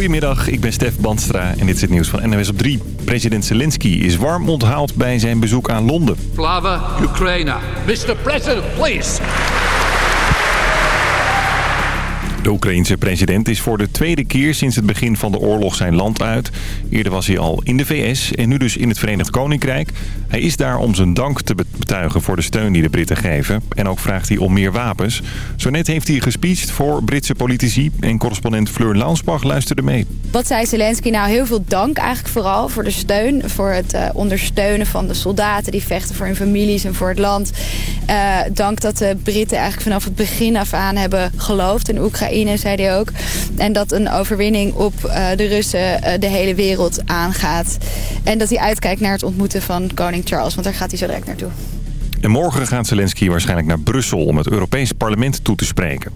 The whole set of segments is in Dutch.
Goedemiddag, ik ben Stef Bandstra en dit is het nieuws van NWS op 3. President Zelensky is warm onthaald bij zijn bezoek aan Londen. Slava Ukraina. Mr. President, please. De Oekraïense president is voor de tweede keer sinds het begin van de oorlog zijn land uit. Eerder was hij al in de VS en nu dus in het Verenigd Koninkrijk. Hij is daar om zijn dank te betuigen voor de steun die de Britten geven. En ook vraagt hij om meer wapens. Zo net heeft hij gespeecht voor Britse politici. En correspondent Fleur Launsbach luisterde mee. Wat zei Zelensky? Nou, heel veel dank eigenlijk vooral voor de steun. Voor het uh, ondersteunen van de soldaten die vechten voor hun families en voor het land. Uh, dank dat de Britten eigenlijk vanaf het begin af aan hebben geloofd in Oekraïne, zei hij ook. En dat een overwinning op uh, de Russen de hele wereld aangaat. En dat hij uitkijkt naar het ontmoeten van koning Charles, want daar gaat hij zo direct naartoe. En morgen gaat Zelensky waarschijnlijk naar Brussel om het Europese parlement toe te spreken.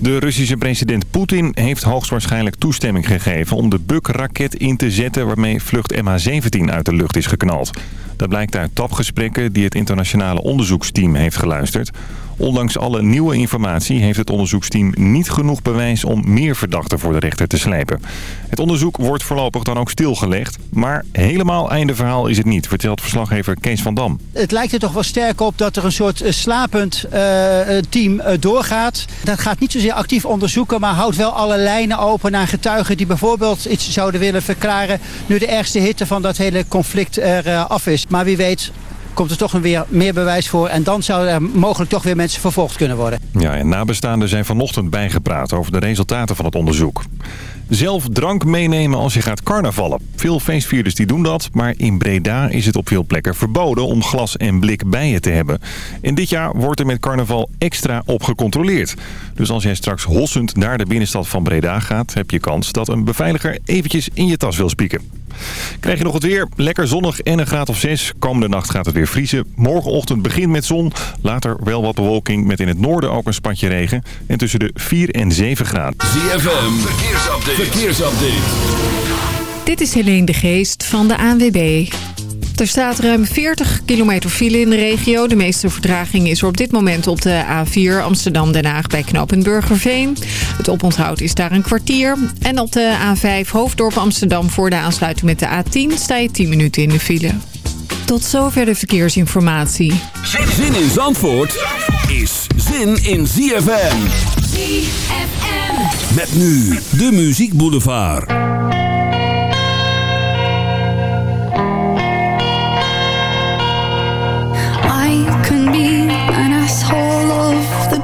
De Russische president Poetin heeft hoogstwaarschijnlijk toestemming gegeven om de Buk-raket in te zetten waarmee vlucht MH17 uit de lucht is geknald. Dat blijkt uit tapgesprekken die het internationale onderzoeksteam heeft geluisterd. Ondanks alle nieuwe informatie heeft het onderzoeksteam niet genoeg bewijs om meer verdachten voor de rechter te slepen. Het onderzoek wordt voorlopig dan ook stilgelegd. Maar helemaal einde verhaal is het niet, vertelt verslaggever Kees van Dam. Het lijkt er toch wel sterk op dat er een soort slapend uh, team uh, doorgaat. Dat gaat niet zozeer actief onderzoeken, maar houdt wel alle lijnen open naar getuigen die bijvoorbeeld iets zouden willen verklaren nu de ergste hitte van dat hele conflict er af is. Maar wie weet komt er toch weer meer bewijs voor. En dan zouden er mogelijk toch weer mensen vervolgd kunnen worden. Ja, en nabestaanden zijn vanochtend bijgepraat over de resultaten van het onderzoek. Zelf drank meenemen als je gaat carnavallen. Veel feestvierders die doen dat, maar in Breda is het op veel plekken verboden om glas en blik bij je te hebben. En dit jaar wordt er met carnaval extra op gecontroleerd. Dus als jij straks hossend naar de binnenstad van Breda gaat, heb je kans dat een beveiliger eventjes in je tas wil spieken. Krijg je nog het weer? Lekker zonnig en een graad of 6. Komende nacht gaat het weer vriezen. Morgenochtend begint met zon. Later wel wat bewolking met in het noorden ook een spatje regen. En tussen de 4 en 7 graden. ZFM, verkeersupdate. verkeersupdate. Dit is Helene de Geest van de ANWB. Er staat ruim 40 kilometer file in de regio. De meeste vertraging is er op dit moment op de A4 Amsterdam-Den Haag bij knooppunt Burgerveen. Het oponthoud is daar een kwartier. En op de A5 Hoofddorp Amsterdam voor de aansluiting met de A10 sta je 10 minuten in de file. Tot zover de verkeersinformatie. Zin in Zandvoort is zin in ZFM. ZFM. Met nu de Muziek Boulevard.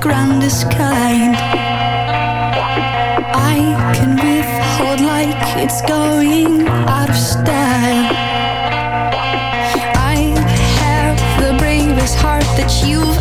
Grandest kind. I can withhold like it's going out of style. I have the bravest heart that you've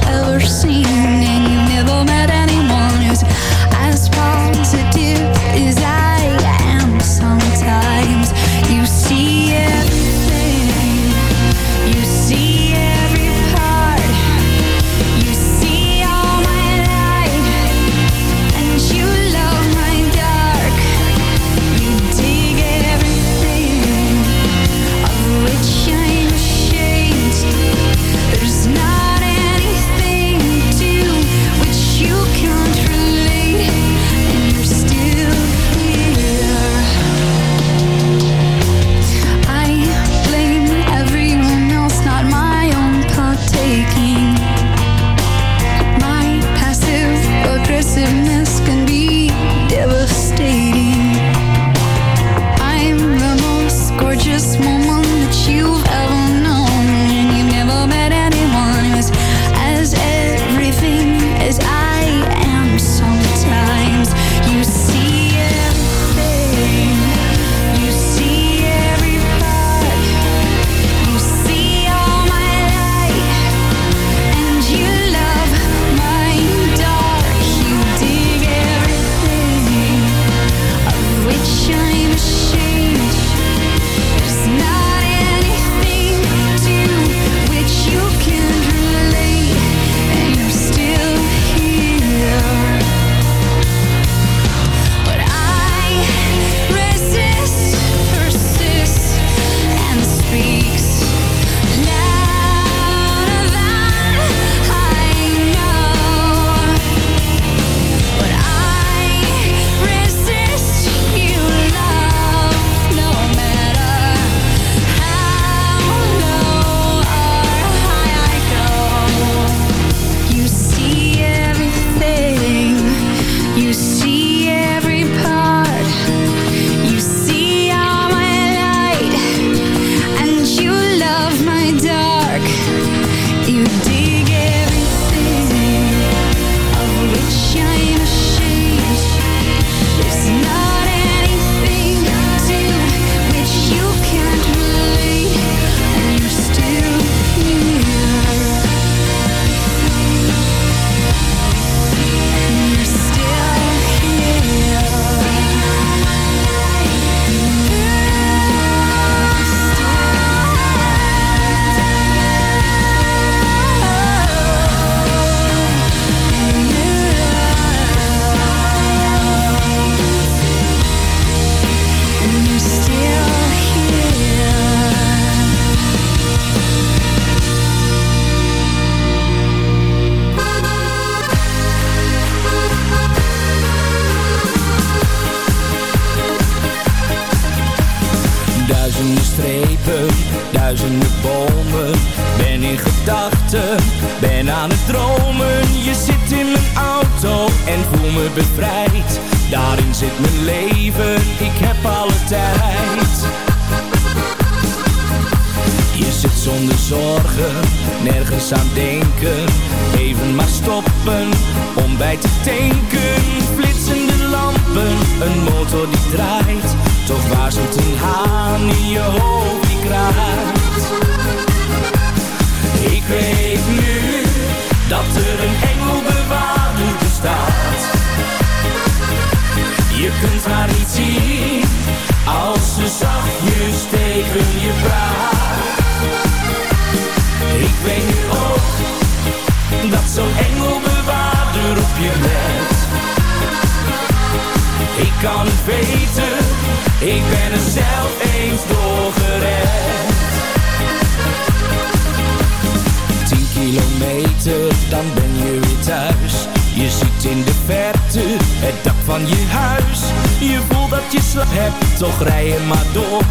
Je slag hebt, toch rij je maar door.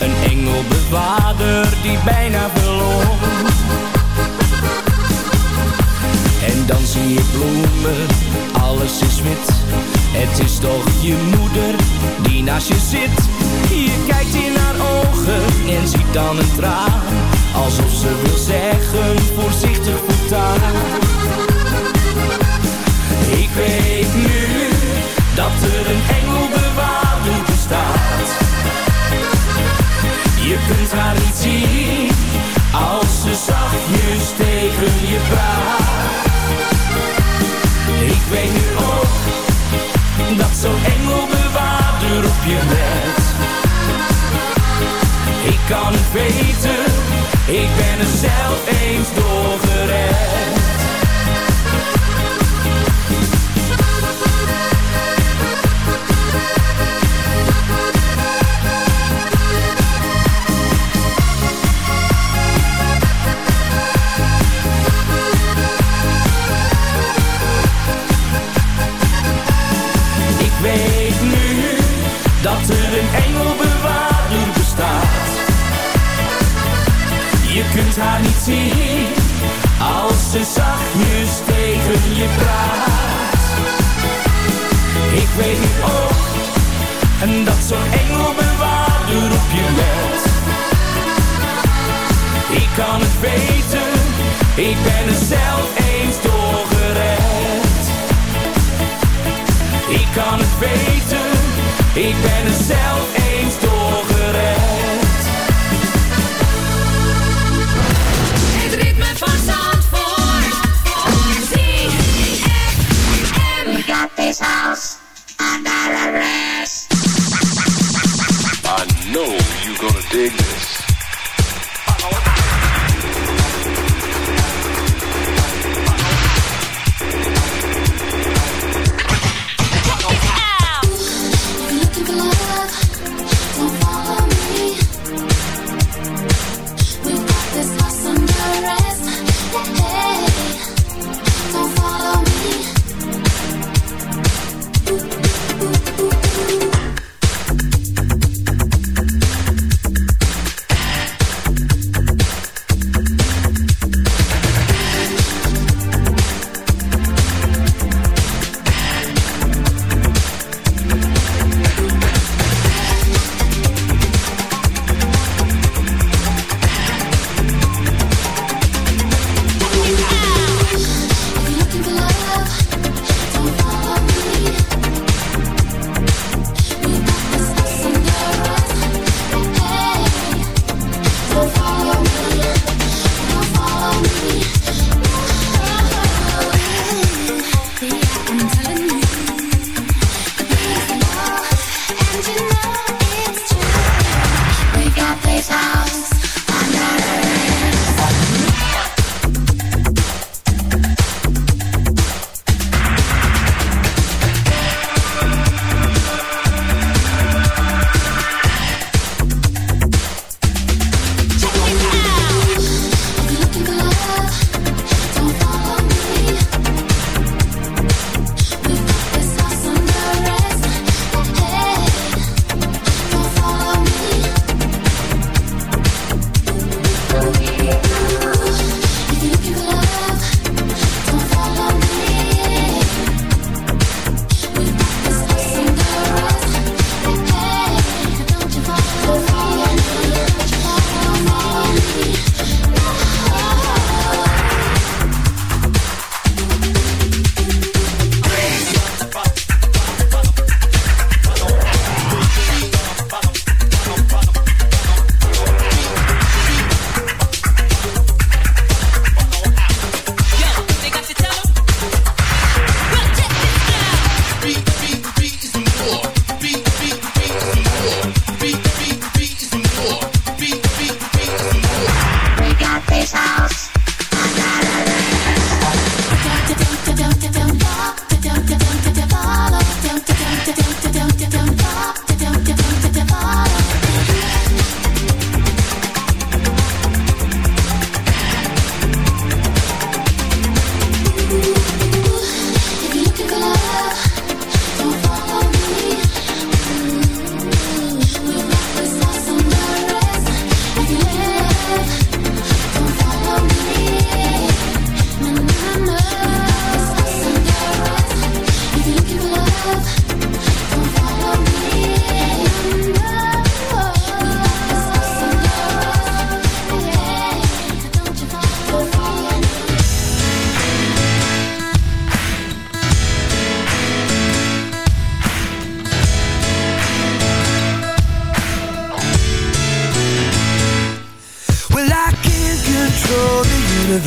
Een engelbewaarder die bijna verloor. En dan zie je bloemen, alles is wit. Het is toch je moeder die naast je zit. Je kijkt in haar ogen en ziet dan een traan Alsof ze wil zeggen, voorzichtig voortaan Ik weet nu dat er een engelbewaarder Je kunt haar niet zien als ze zachtjes tegen je praat. Ik weet nu ook dat zo'n engelbewaarder op je let. Ik kan het weten ik ben er zelf eens doorgered. Ik kunt haar niet zien als ze zachtjes tegen je praat. Ik weet nu ook en dat zo'n engelbewaarder op je let. Ik kan het weten, ik ben er zelf eens doorgered. Ik kan het weten, ik ben er zelf eens.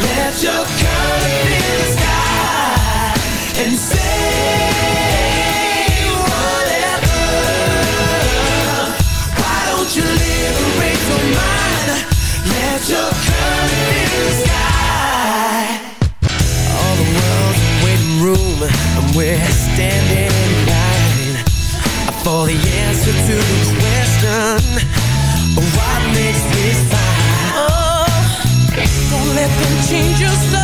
Let your color be the sky and say whatever. Why don't you liberate your mind? Let your the sky. All the world's a waiting room, and we're standing in line for the answer to the question: What makes step and change your style.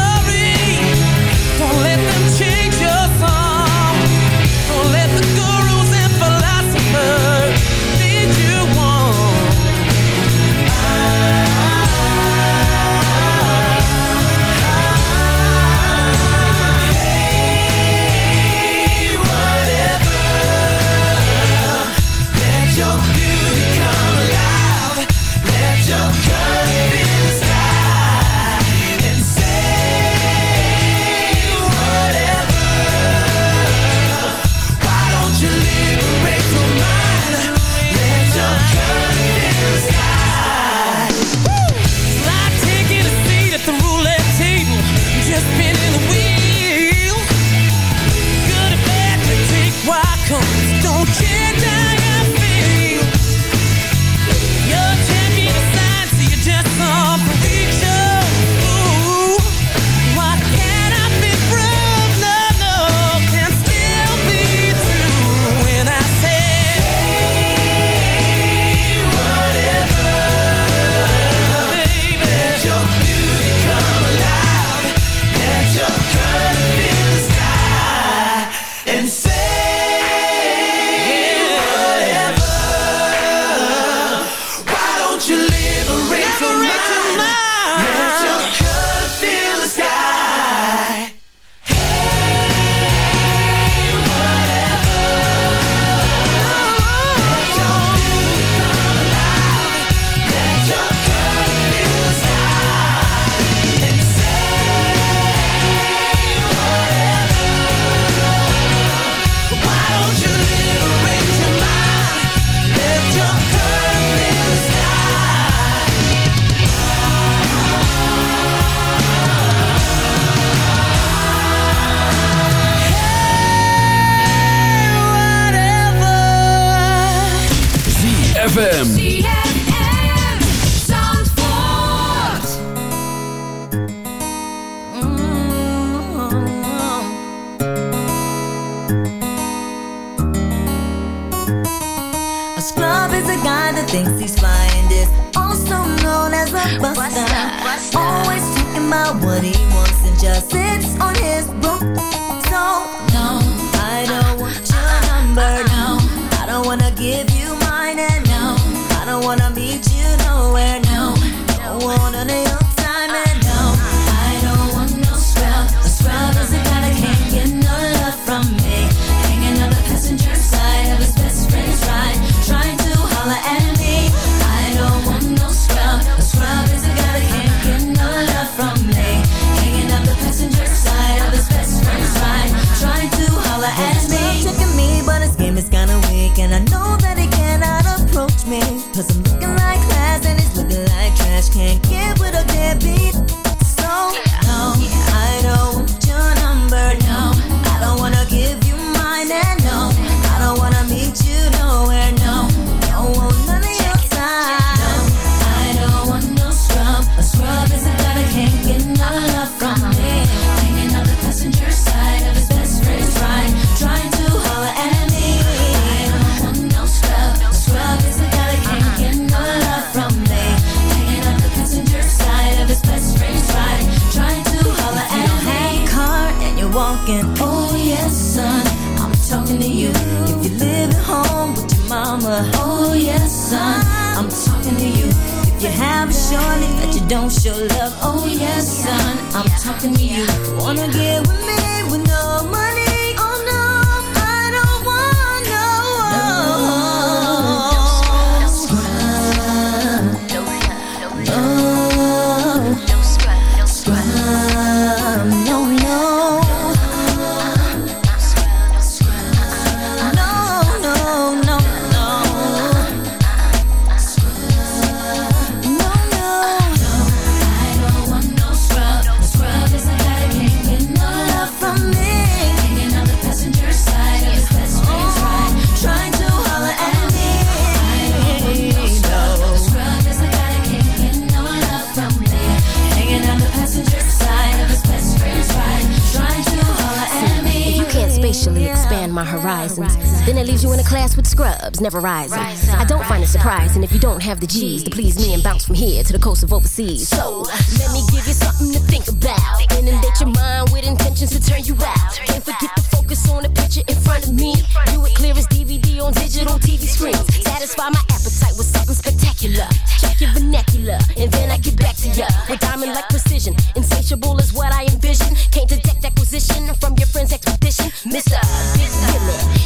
to class with scrubs, never rising. Rise I don't find it surprising up. if you don't have the G's to please me and bounce from here to the coast of overseas. So, let me give you something to think about. Inundate your mind with intentions to turn you out. Can't forget to focus on the picture in front of me. Do it clear as DVD on digital TV screens. Satisfy my appetite with something spectacular. Check your vernacular, and then I get back to ya with diamond like precision. Insatiable is what I envision. Can't detect acquisition from your friend's expedition. Mr. Big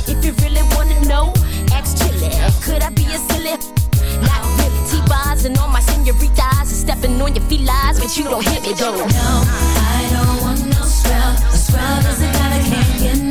if you really wanna know, ask Chili. Could I be a silly? Not really. T-Boz and all my senoritas Tripping on your feet, lies, but you don't hit me though. No, I don't want no scrub. A scrub is a guy that can't get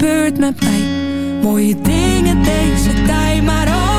gebeurt met mij. Mooie dingen deze tijd, maar oh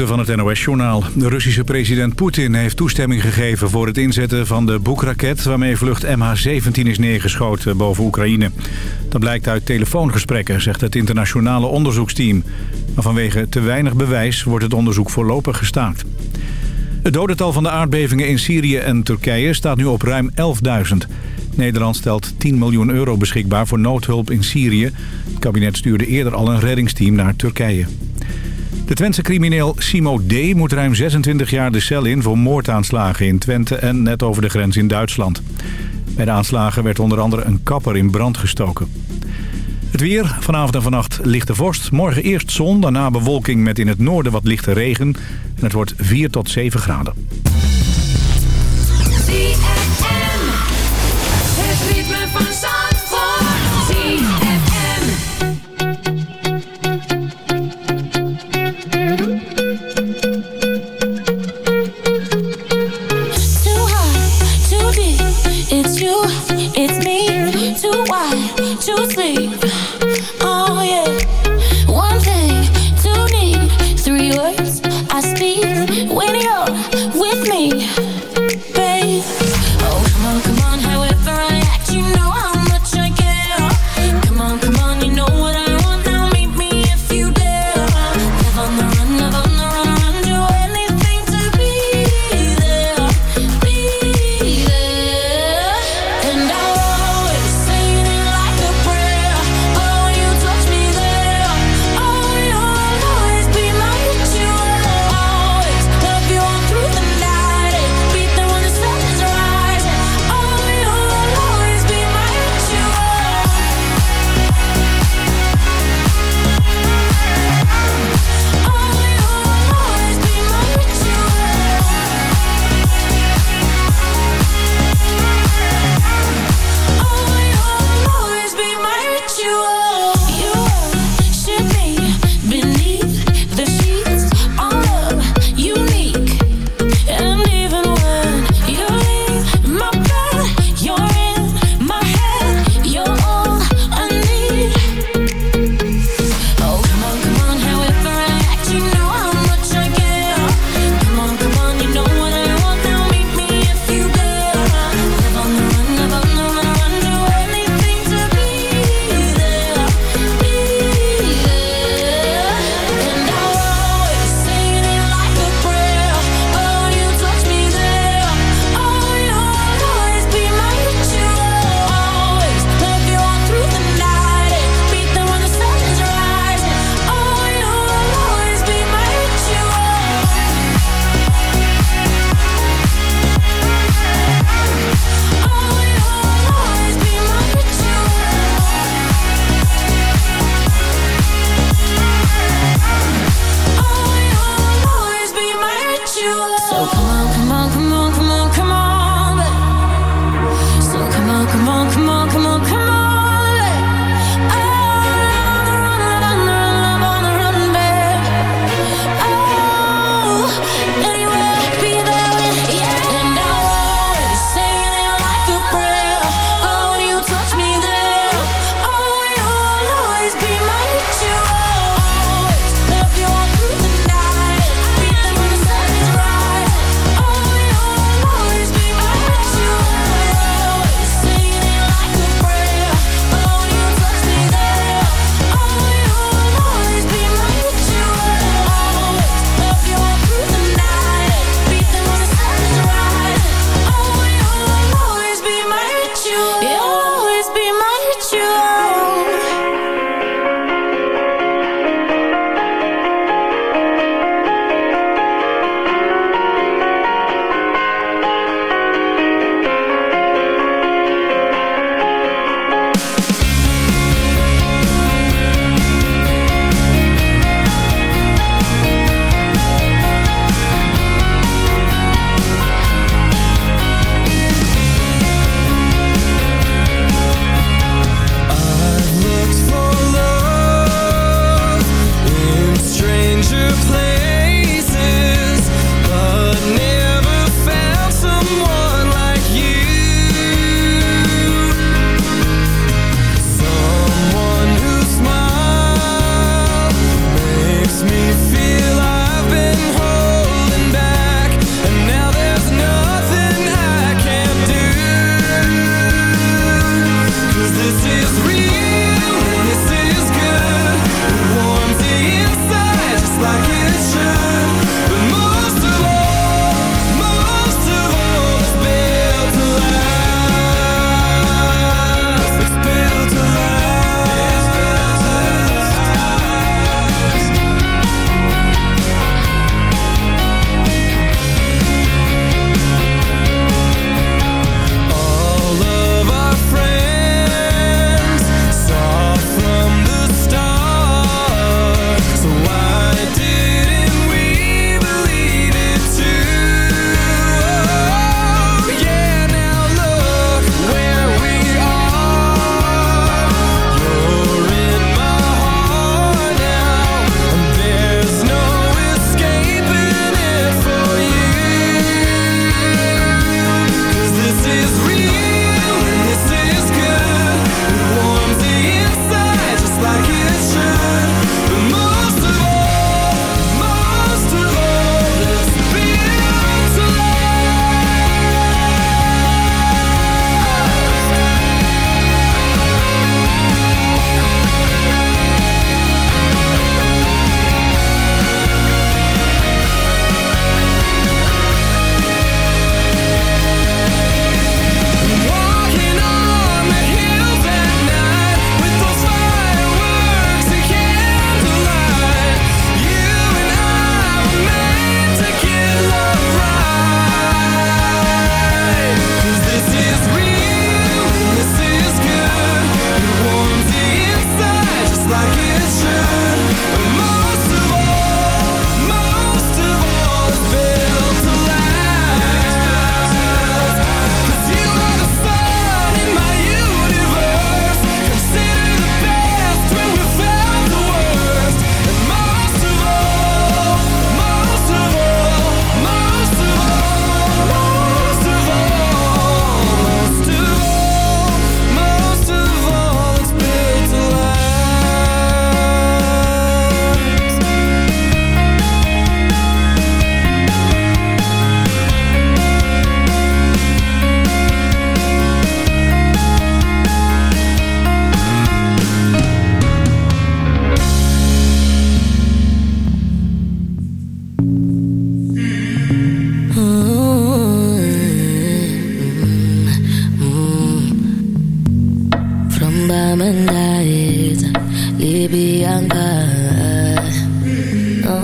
van het NOS-journaal. De Russische president Poetin heeft toestemming gegeven voor het inzetten van de boekraket... waarmee vlucht MH17 is neergeschoten boven Oekraïne. Dat blijkt uit telefoongesprekken, zegt het internationale onderzoeksteam. Maar vanwege te weinig bewijs wordt het onderzoek voorlopig gestaakt. Het dodental van de aardbevingen in Syrië en Turkije staat nu op ruim 11.000. Nederland stelt 10 miljoen euro beschikbaar voor noodhulp in Syrië. Het kabinet stuurde eerder al een reddingsteam naar Turkije. De Twentse crimineel Simo D. moet ruim 26 jaar de cel in voor moordaanslagen in Twente en net over de grens in Duitsland. Bij de aanslagen werd onder andere een kapper in brand gestoken. Het weer, vanavond en vannacht lichte vorst. Morgen eerst zon, daarna bewolking met in het noorden wat lichte regen. En het wordt 4 tot 7 graden.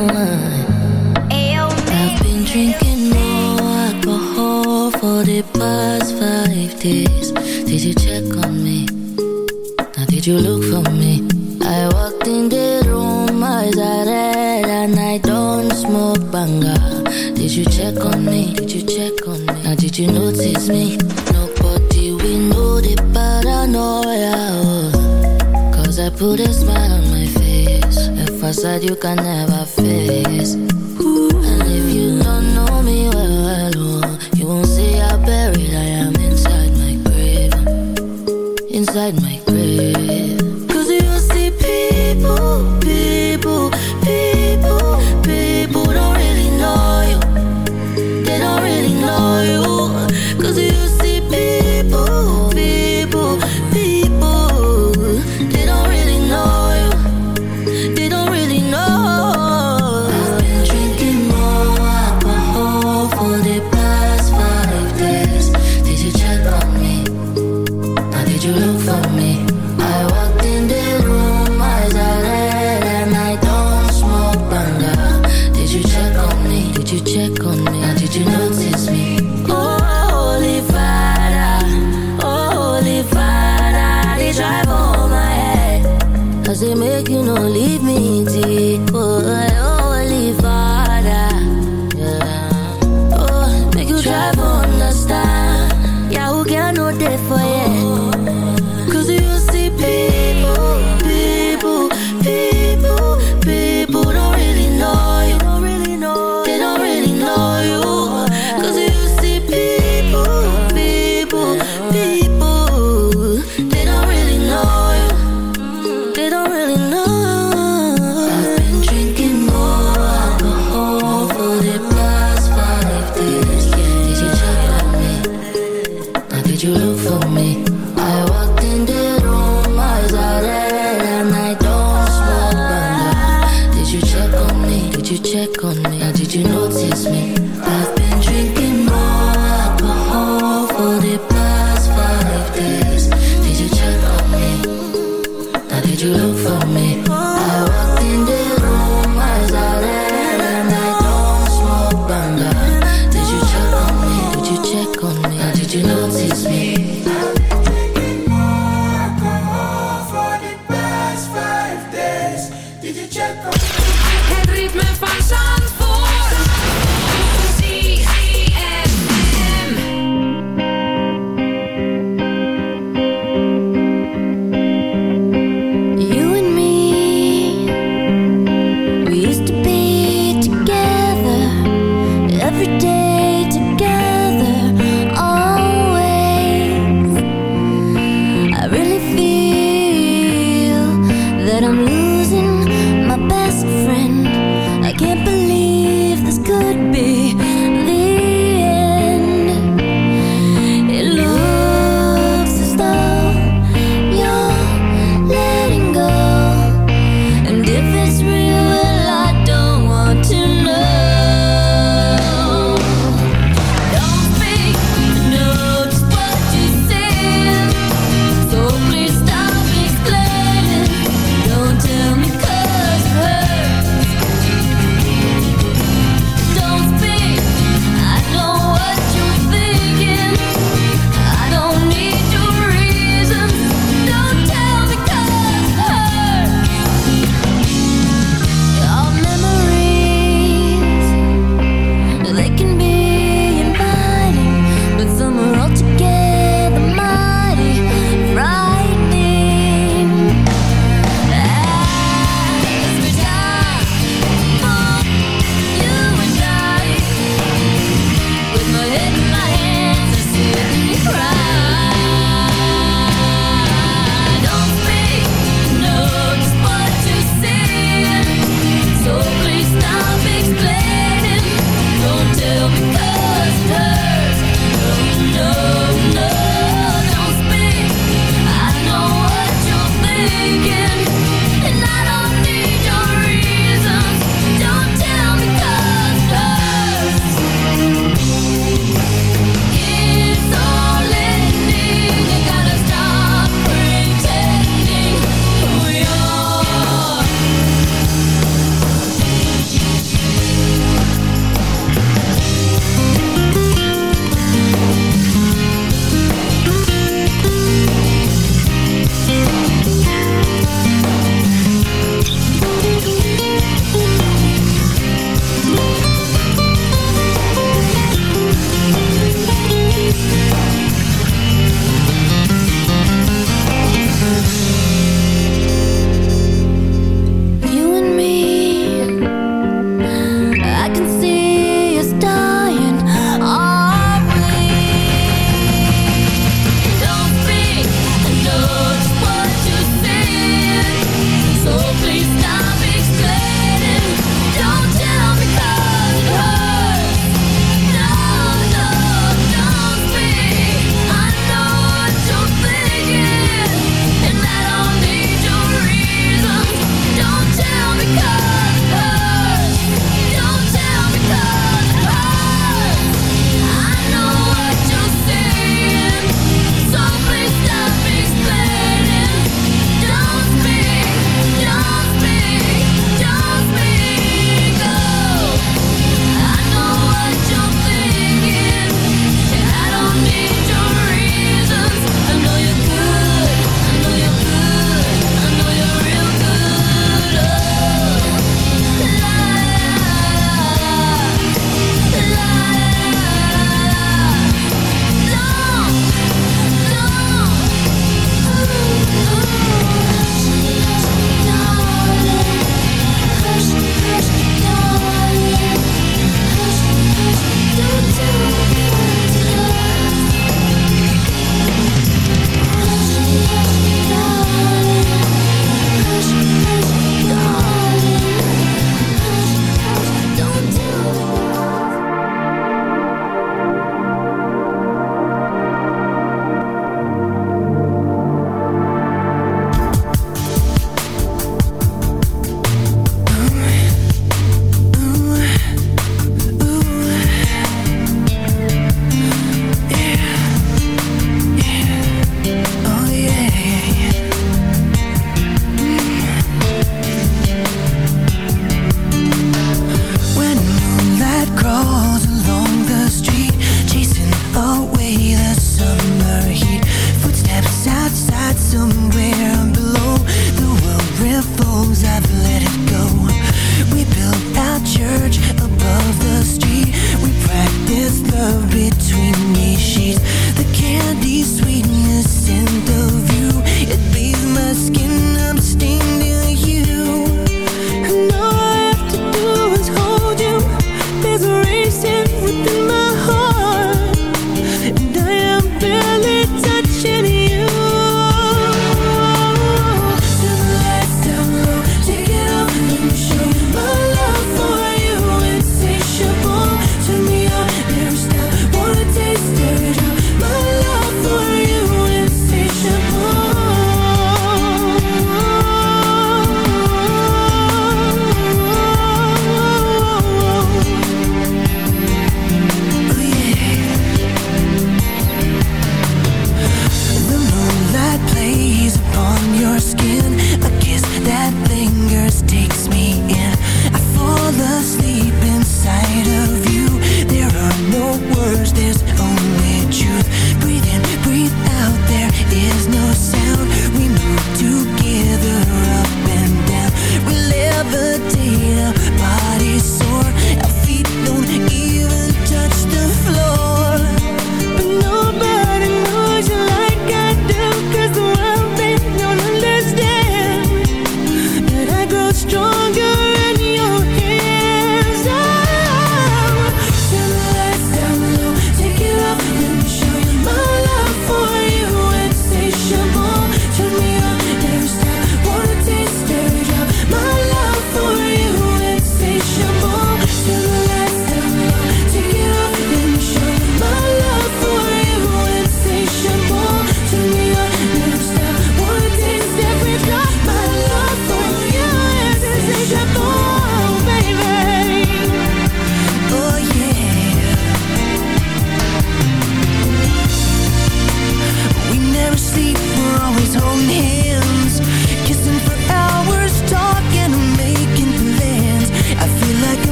I've been drinking more alcohol for the past five days. Did you check on me? Now did you look for me? I walked in the room, eyes are red, and I don't smoke banger. Did you check on me? Did you check on me? Now did you notice me? Nobody will know the paranoia. Cause I put a smile on my face. If I said you can never it is